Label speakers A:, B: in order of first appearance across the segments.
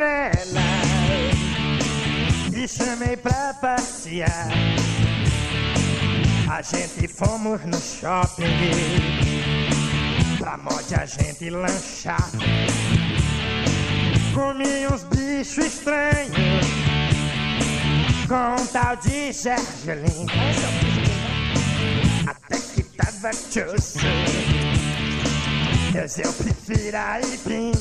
A: janela e chamei pra passear. A gente fomos no shopping pra mod a gente lanchar. Comi uns bichos estranhos com um tal de gergelim. Até que tava tchusso, mas eu prefiro aipim.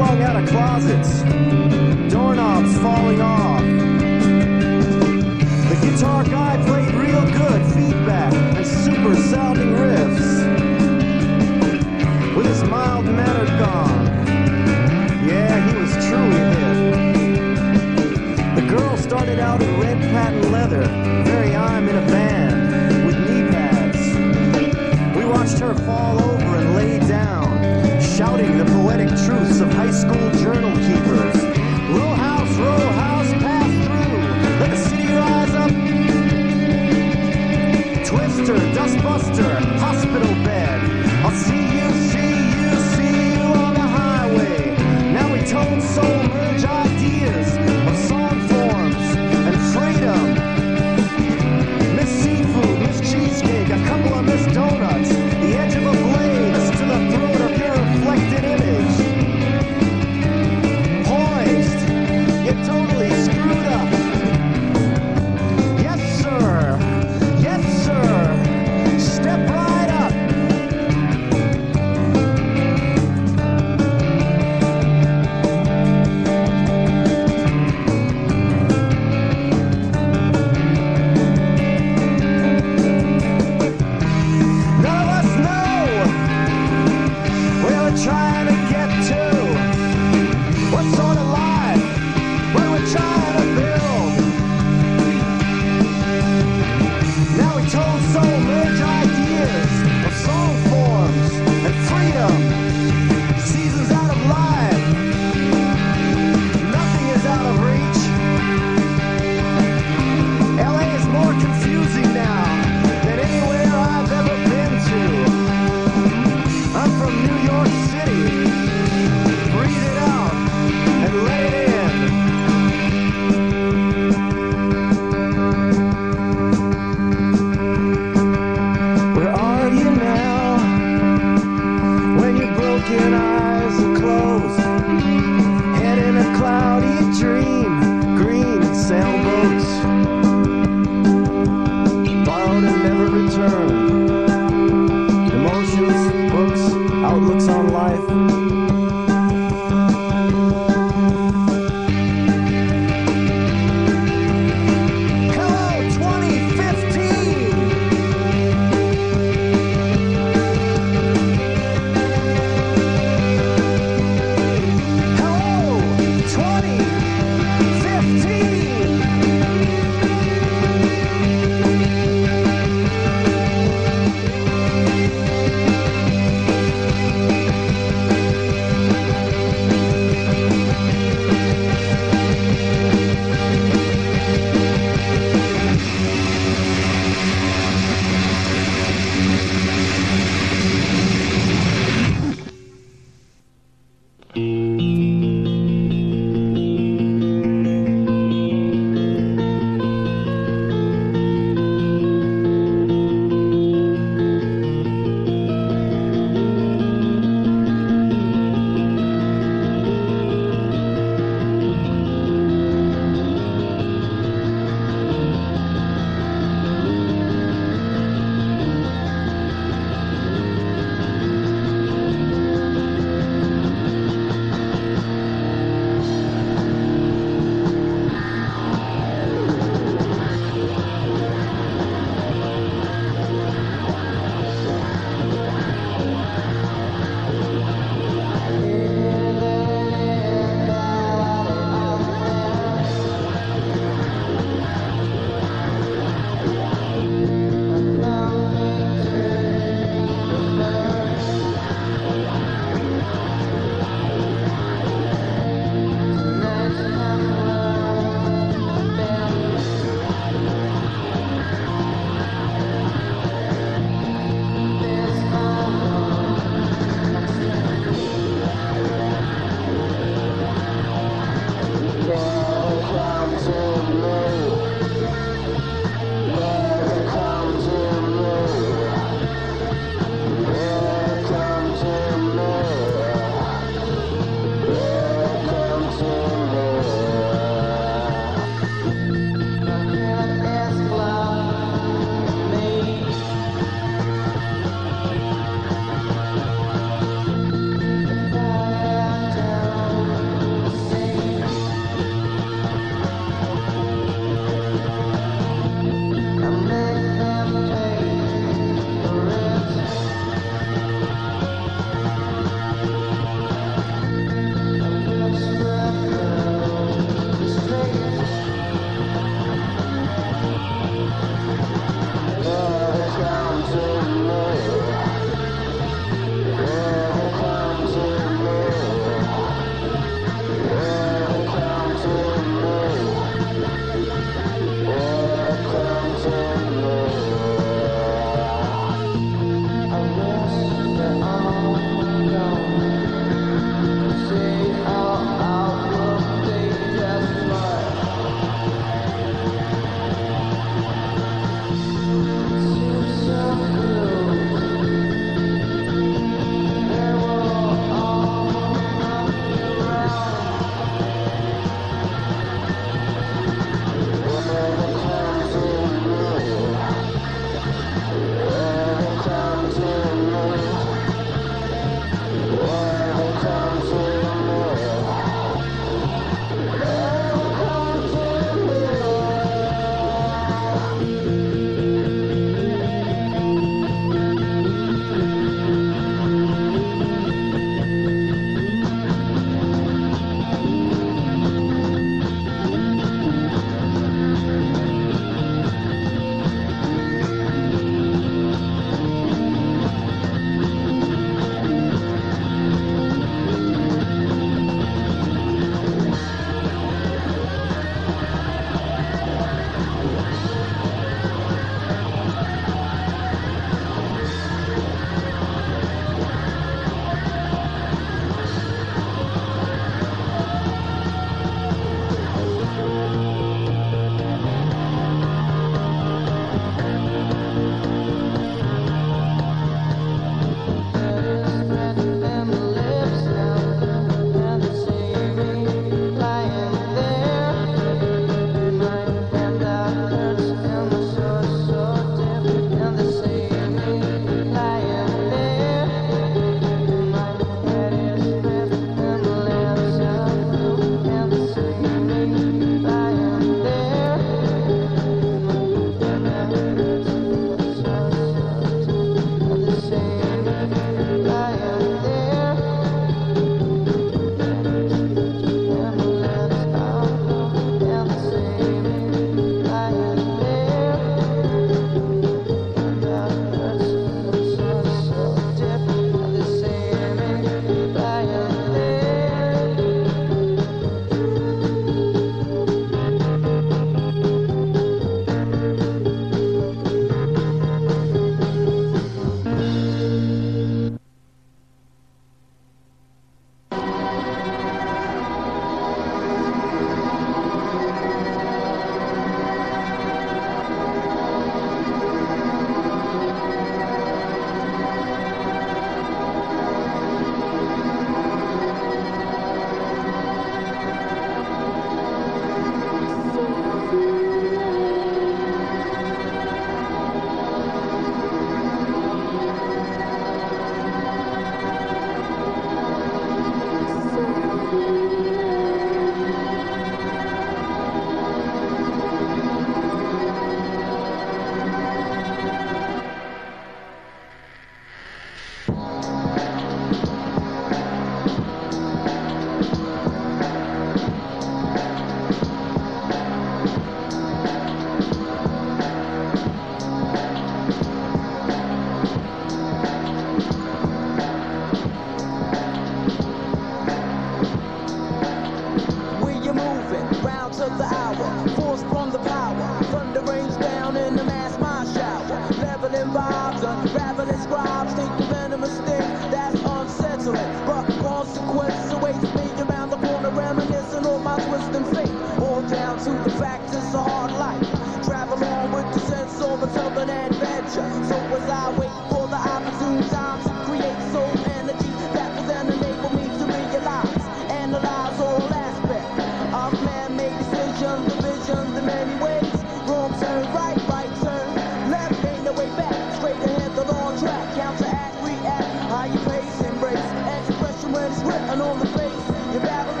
B: counteract, react, how you pace, embrace, expression when it's written on the
C: face. You're battling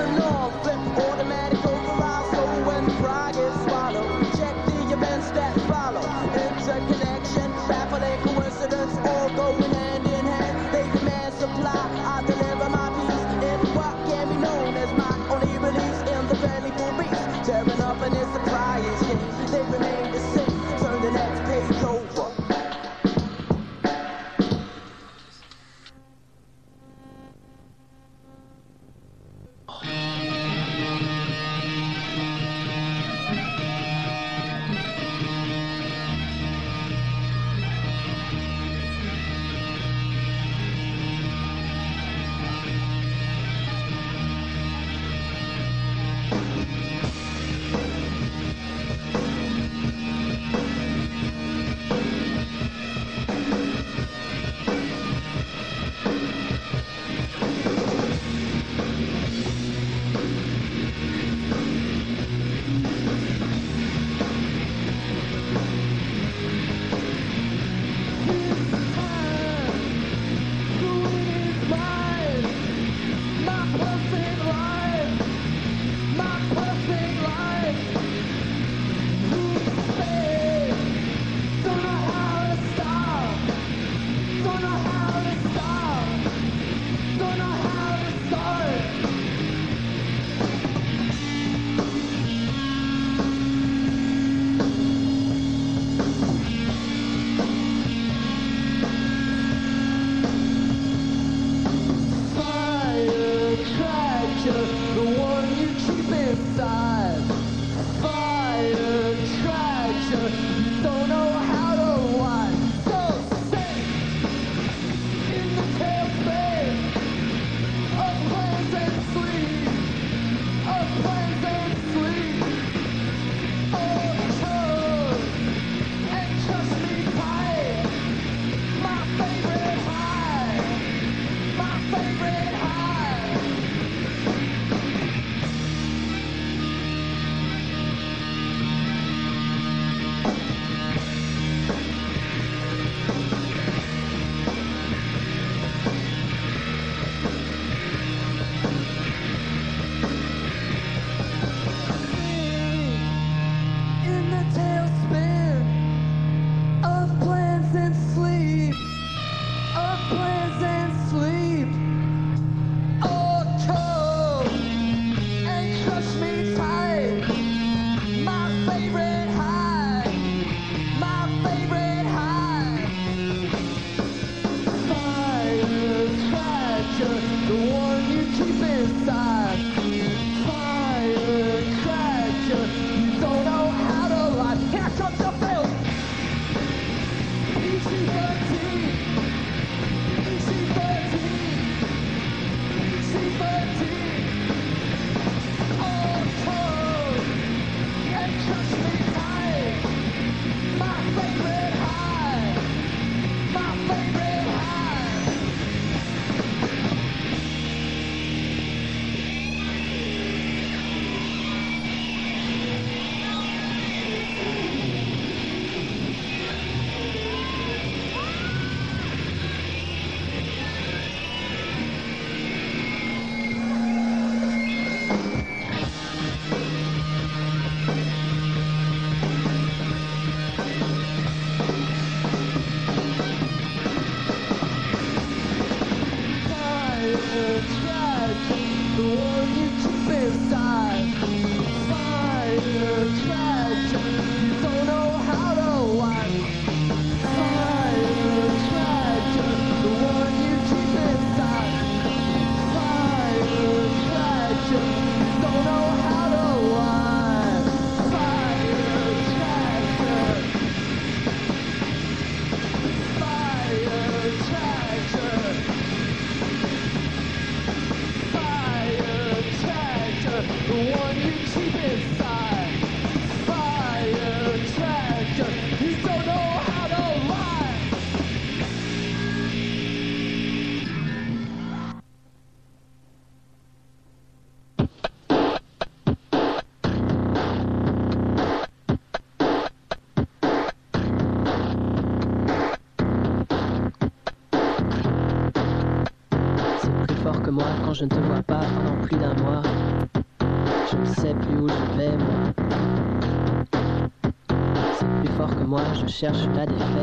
C: recherche là des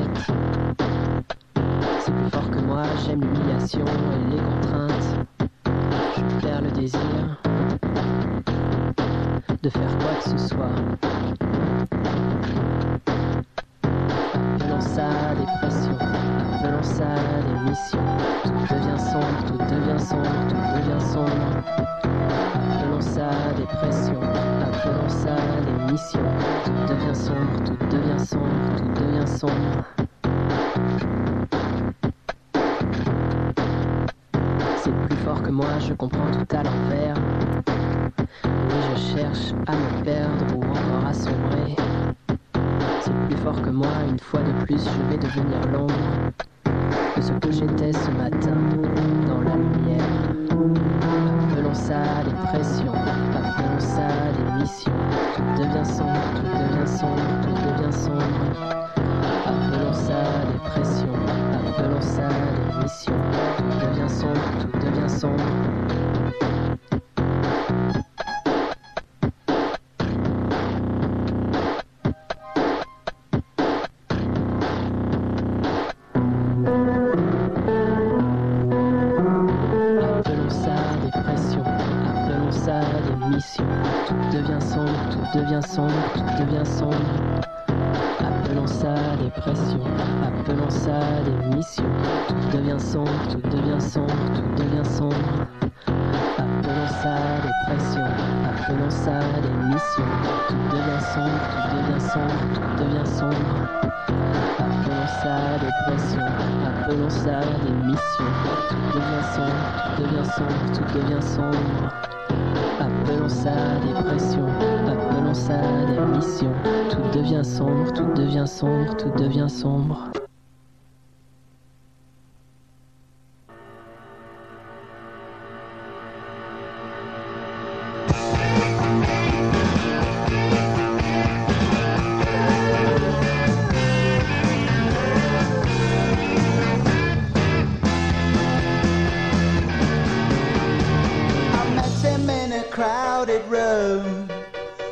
D: crowded room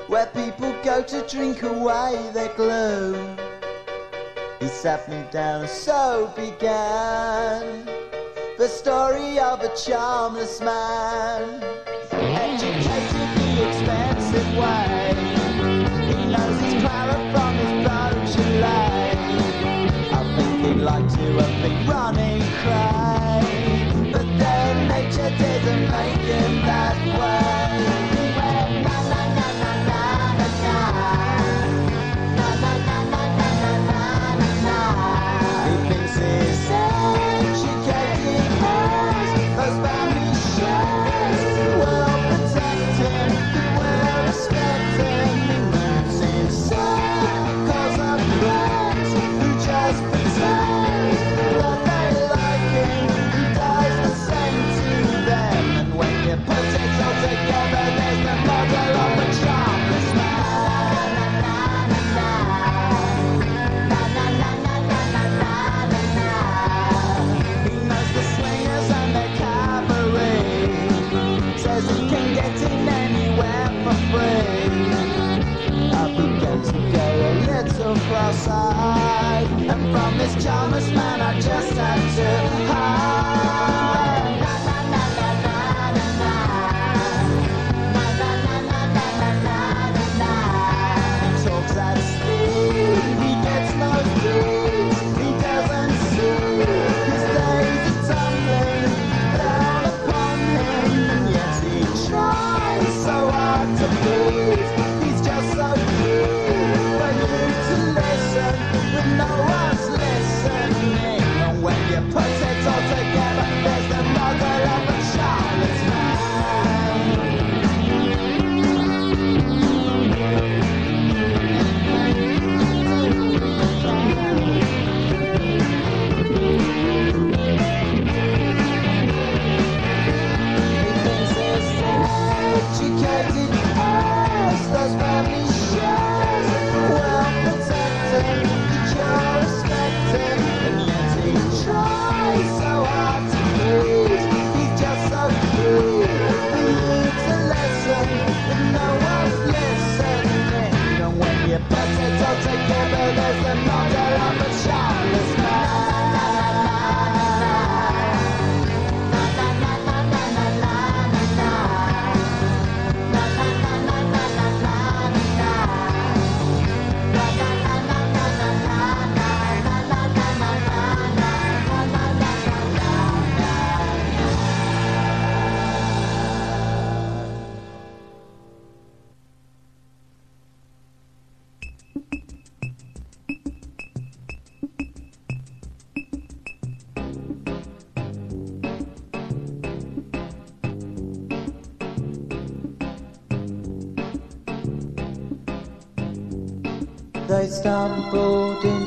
D: where people go to drink away their gloom. He sat me down, so began the story of a charmless man. Educated the expensive way, he knows his claret from his Beaujolais. I think he'd like to have been running crazy. side. And from this charmless man, I just had to.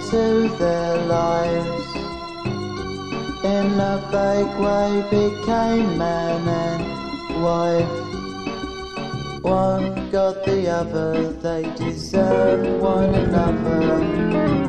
D: To their lives. In a vague way became man and wife. One got the other they deserve one another.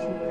E: Won't you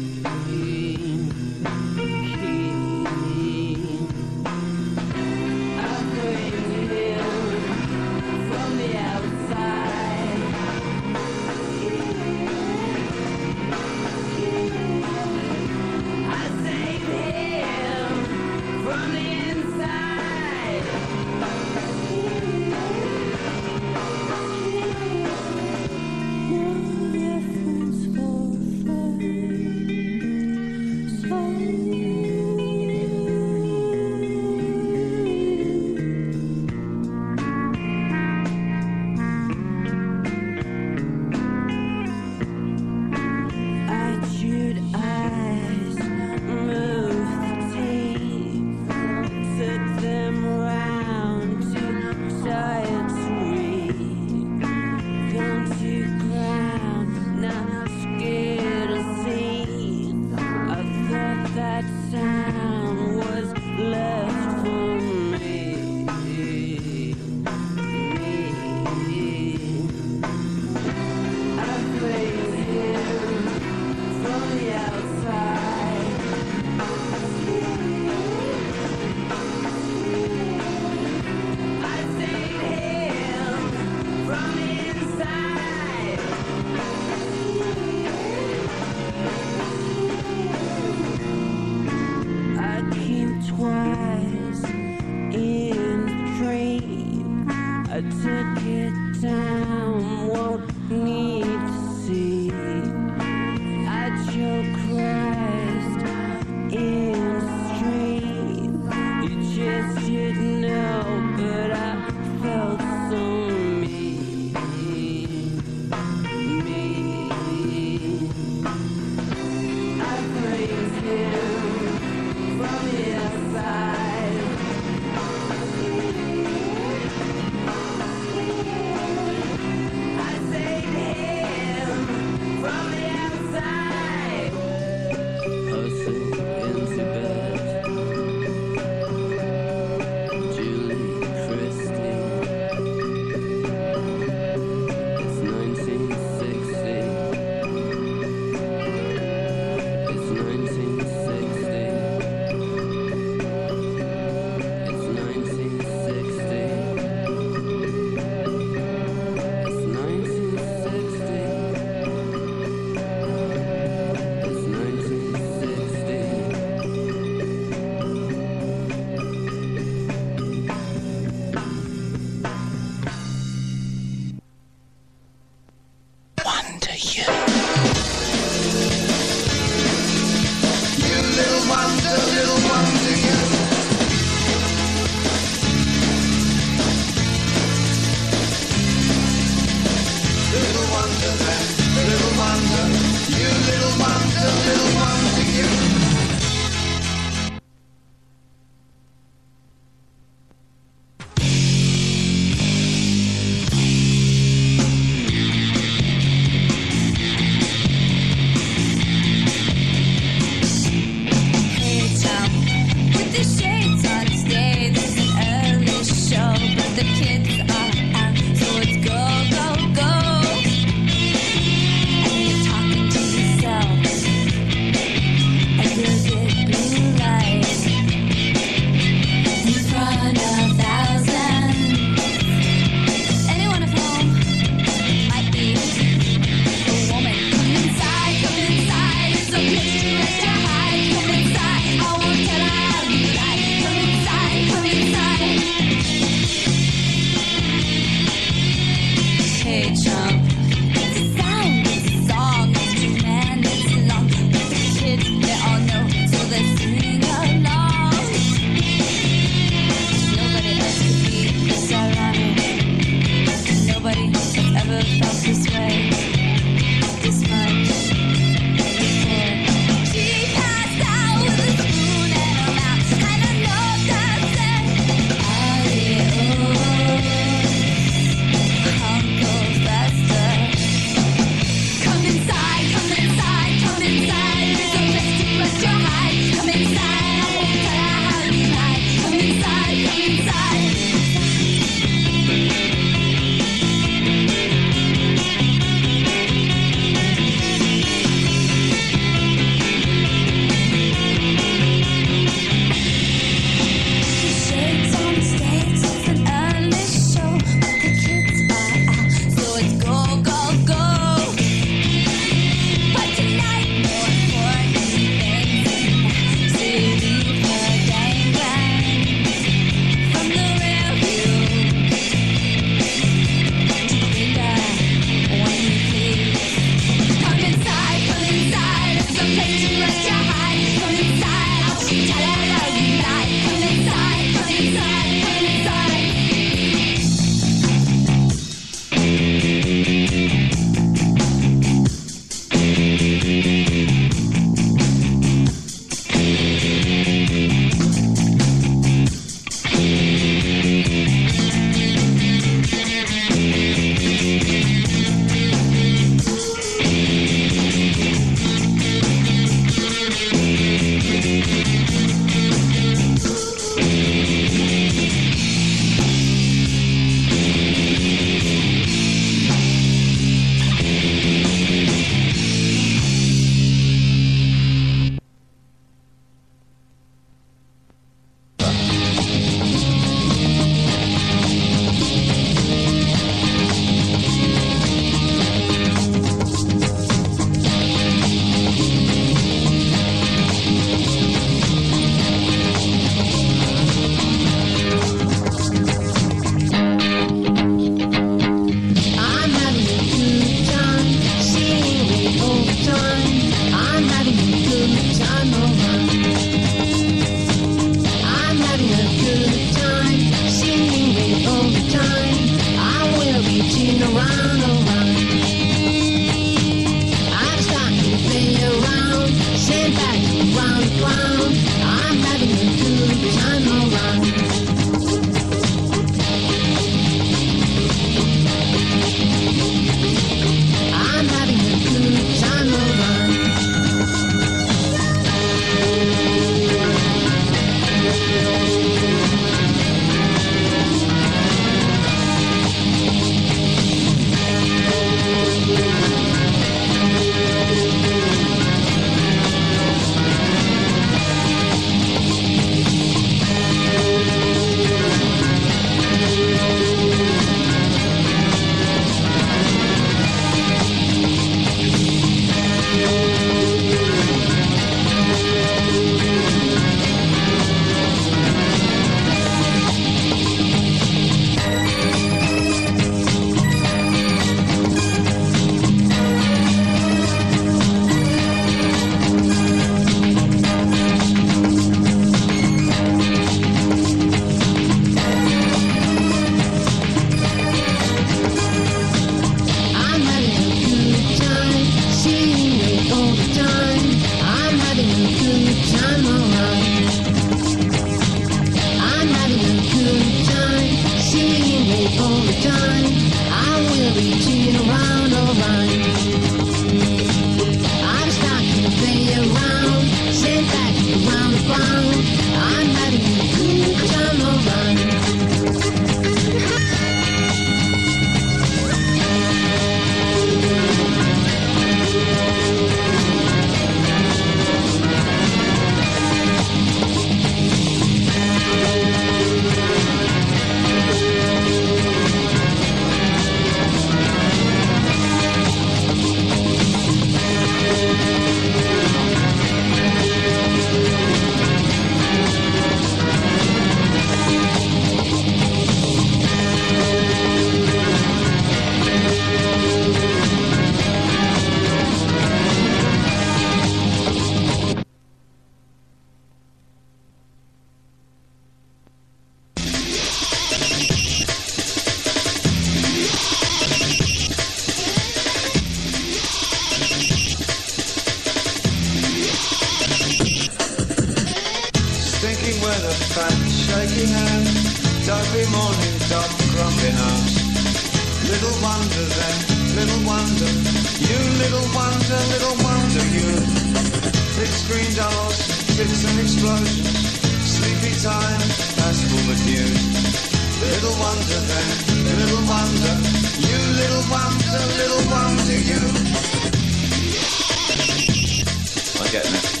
F: getting it.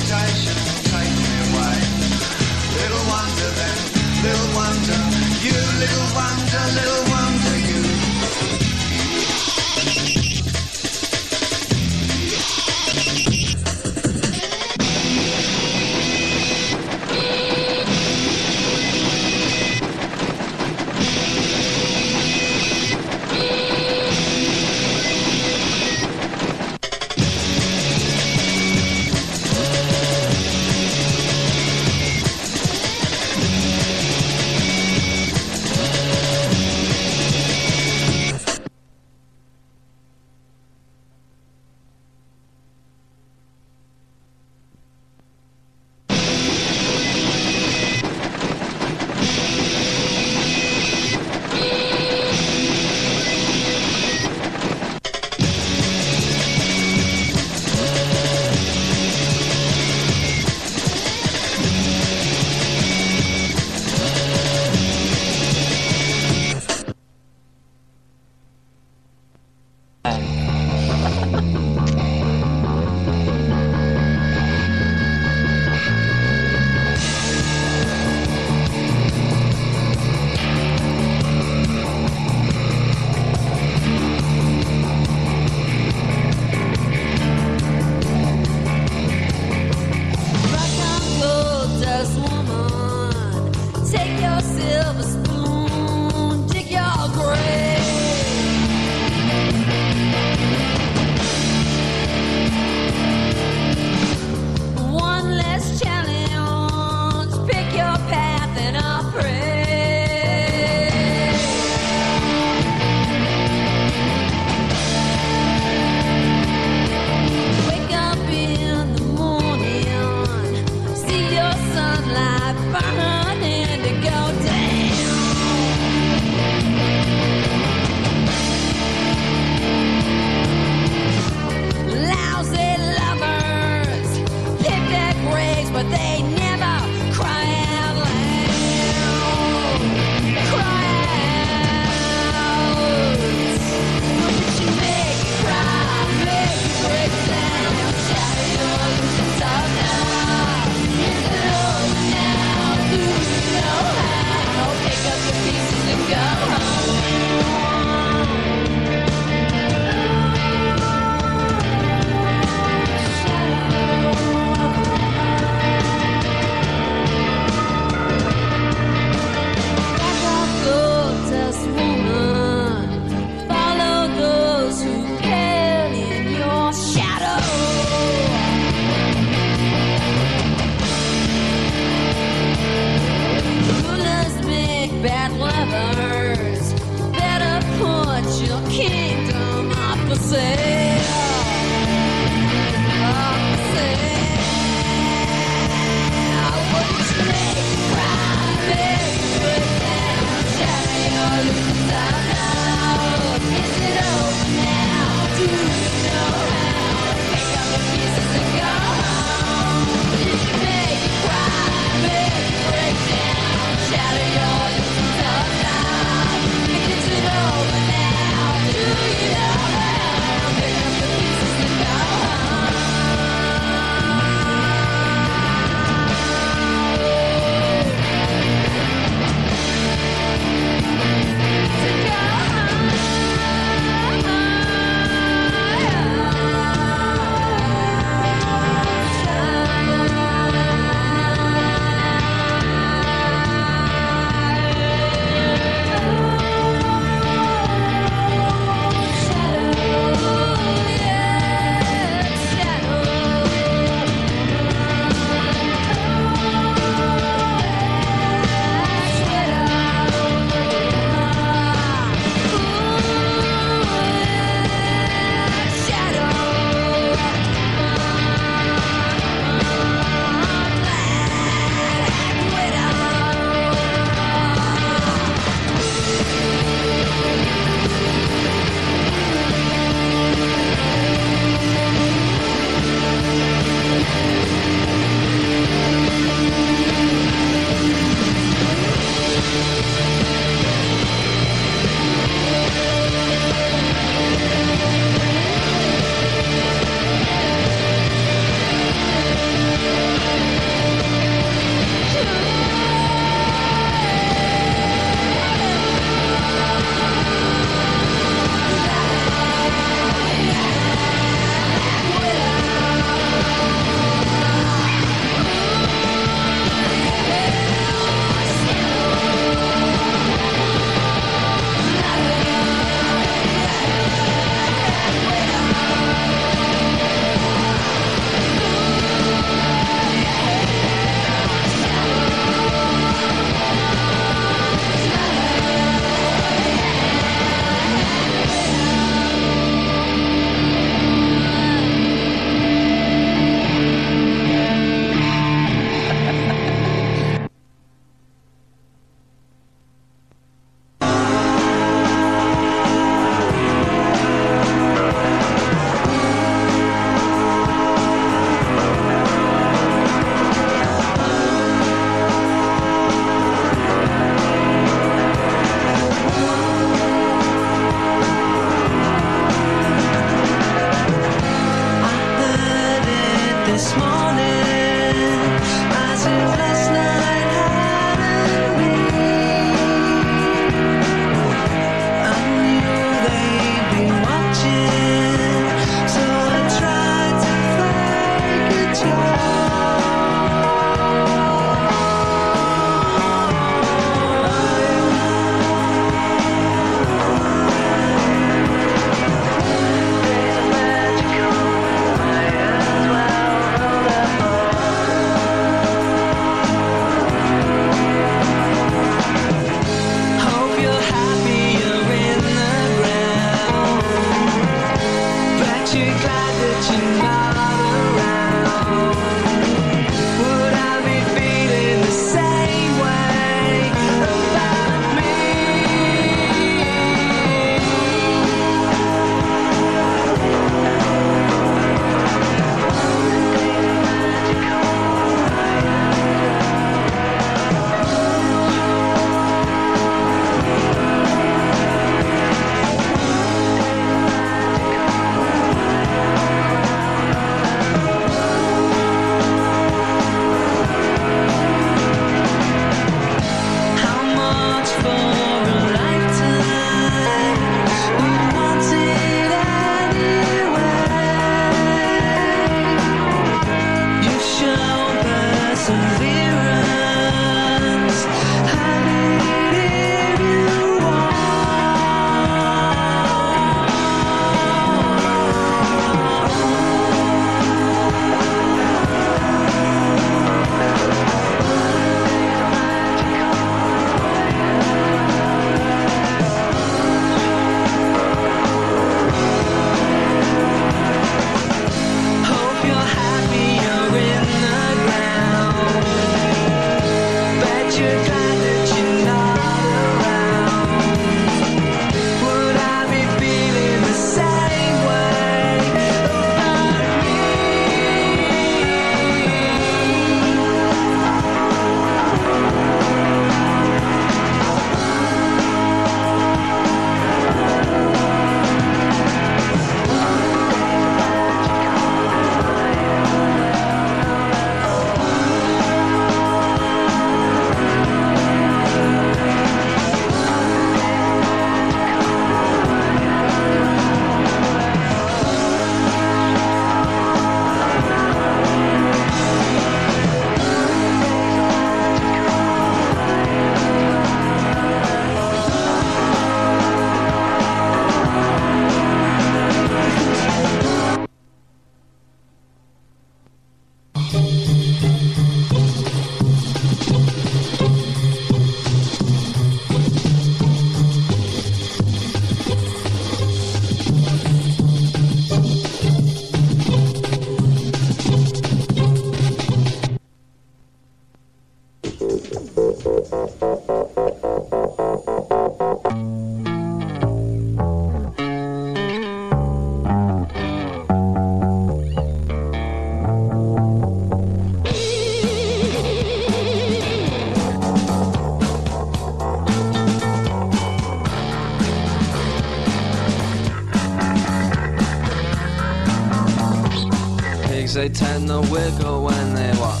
G: They
H: tend to wiggle when they walk.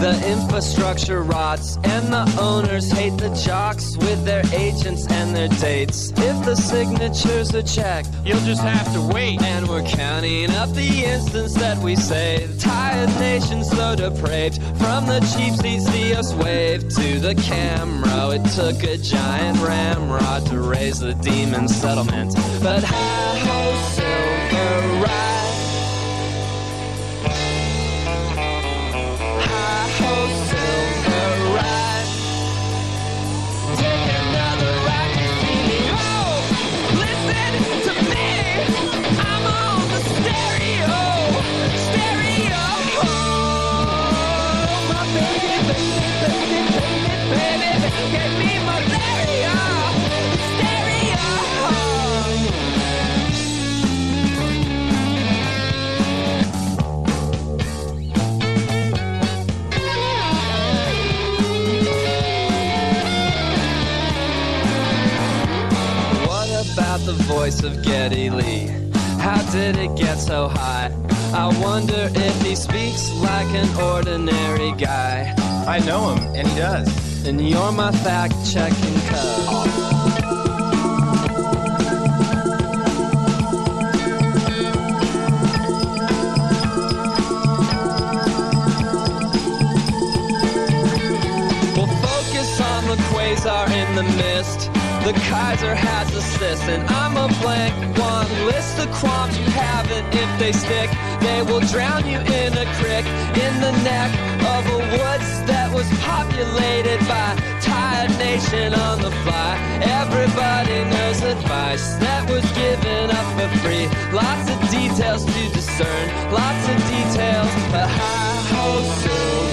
H: The infrastructure rots, and the owners hate the jocks with their agents and their dates. If the signatures are checked, you'll just have to wait. And we're counting up the instants that we saved. Tired nations so depraved. From the cheap seats, see us wave to the camera. It took a giant ramrod to raise the demon settlement. But hi the voice of Geddy Lee? How did it get so high? I wonder if he speaks like an ordinary guy.
I: I know him, and he does.
H: And you're my fact checking cub. We'll focus on the quasar in the mist. The Kaiser has a assist, and I'm a blank one. List the qualms you haven't if they stick. They will drown you in a creek in the neck of a woods that was populated by tired nation on the fly. Everybody knows advice that was given up for free. Lots of details to discern, lots of details. A high ho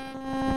H: Música